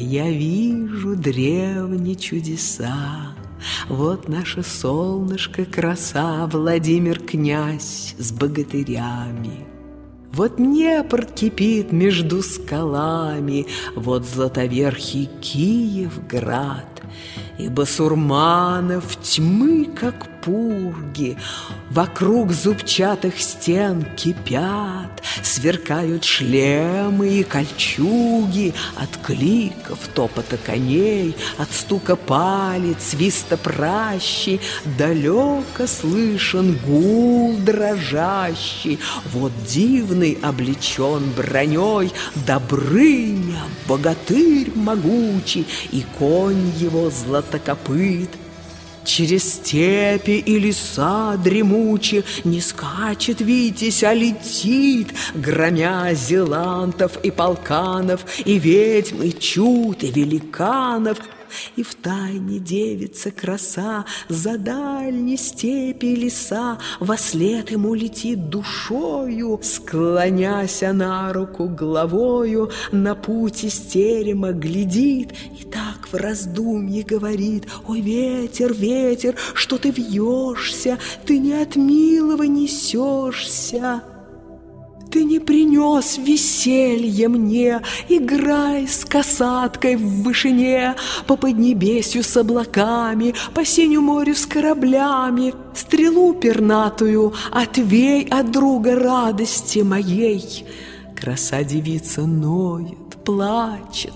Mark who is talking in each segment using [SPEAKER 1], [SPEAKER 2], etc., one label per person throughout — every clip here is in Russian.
[SPEAKER 1] Я вижу древние чудеса, Вот наше солнышко краса, Владимир князь с богатырями. Вот Днепр кипит между скалами, Вот златоверхий Киевград, И басурманов тьмы, как пурги, Вокруг зубчатых стен кипят, Сверкают шлемы и кольчуги. От кликов, топота коней, От стука палец, свиста пращи Далеко слышен гул дрожащий. Вот дивный облечен броней Добрыня, богатырь могучий, И конь его златокопыт — Через степи и леса дремучи Не скачет Витязь, а летит, Громя зелантов и полканов, И ведьм, и чуд, и великанов — и в тайне девица краса За дальней степи леса Во след ему летит душою, Склоняся на руку головою, На путь из терема глядит И так в раздумье говорит Ой, ветер, ветер, что ты вьешься Ты не от милого несешься ты не принес веселье мне, Играй с касаткой в вышине, По поднебесью с облаками, По синему морю с кораблями, Стрелу пернатую отвей от друга радости моей. Краса девица ноет, плачет,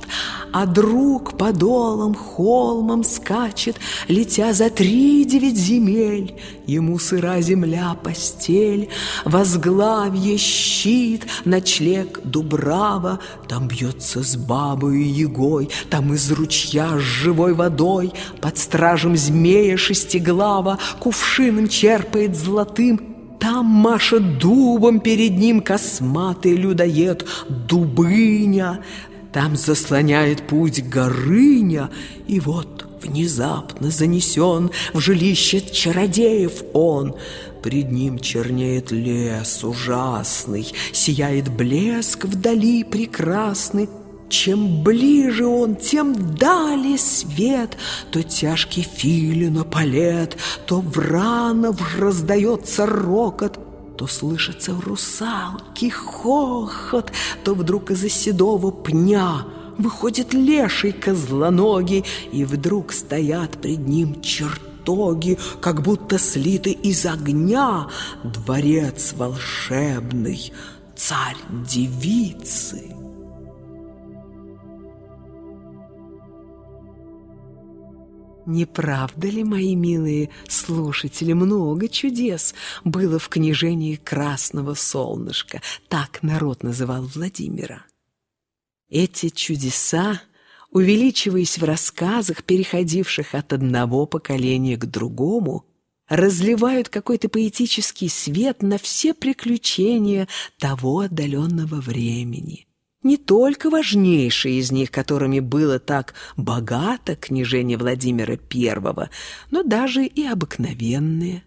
[SPEAKER 1] а друг подолом холмом скачет, Летя за три девять земель. Ему сыра земля постель, Возглавье щит, ночлег Дубрава, Там бьется с бабою егой, Там из ручья с живой водой, Под стражем змея шестиглава Кувшином черпает золотым там машет дубом перед ним косматый людоед Дубыня. Там заслоняет путь Горыня, и вот внезапно занесен в жилище чародеев он. Пред ним чернеет лес ужасный, сияет блеск вдали прекрасный, чем ближе он, тем далее свет, То тяжкий филина палет, То вранов раздается рокот, то слышится в русалке хохот, То вдруг из-за седого пня Выходит леший козлоногий, И вдруг стоят пред ним чертоги, Как будто слиты из огня, Дворец волшебный, царь девицы. Не правда ли, мои милые слушатели, много чудес было в княжении Красного Солнышка, так народ называл Владимира? Эти чудеса, увеличиваясь в рассказах, переходивших от одного поколения к другому, разливают какой-то поэтический свет на все приключения того отдаленного времени – не только важнейшие из них, которыми было так богато княжение Владимира I, но даже и обыкновенные.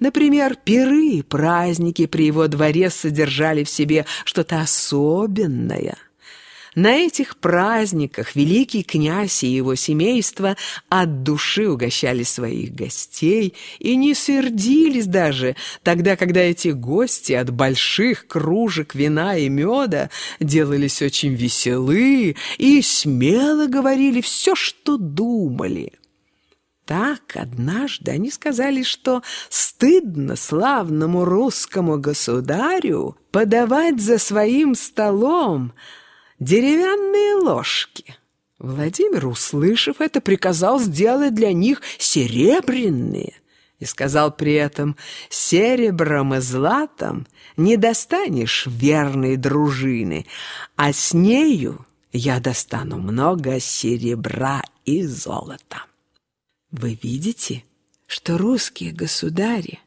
[SPEAKER 1] Например, пиры и праздники при его дворе содержали в себе что-то особенное – на этих праздниках великий князь и его семейство от души угощали своих гостей и не сердились даже тогда, когда эти гости от больших кружек вина и меда делались очень веселы и смело говорили все, что думали. Так однажды они сказали, что стыдно славному русскому государю подавать за своим столом деревянные ложки. Владимир, услышав это, приказал сделать для них серебряные и сказал при этом, «Серебром и златом не достанешь верной дружины, а с нею я достану много серебра и золота». Вы видите, что русские государи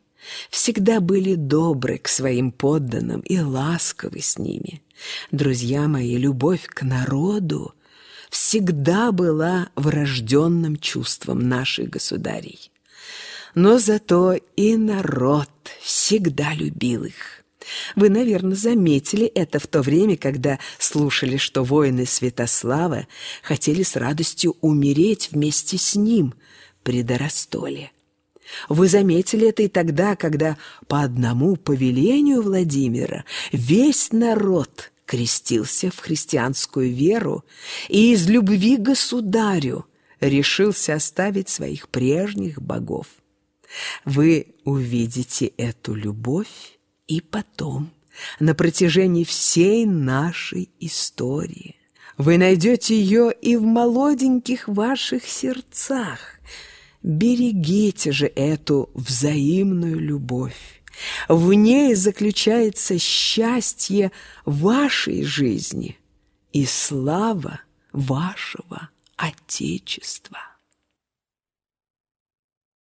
[SPEAKER 1] всегда были добры к своим подданным и ласковы с ними. Друзья мои, любовь к народу всегда была врожденным чувством наших государей. Но зато и народ всегда любил их. Вы, наверное, заметили это в то время, когда слушали, что воины Святослава хотели с радостью умереть вместе с ним при Доростоле. Вы заметили это и тогда, когда по одному повелению Владимира весь народ крестился в христианскую веру и из любви к государю решился оставить своих прежних богов. Вы увидите эту любовь и потом, на протяжении всей нашей истории. Вы найдете ее и в молоденьких ваших сердцах. Берегите же эту взаимную любовь. В ней заключается счастье вашей жизни и слава вашего Отечества.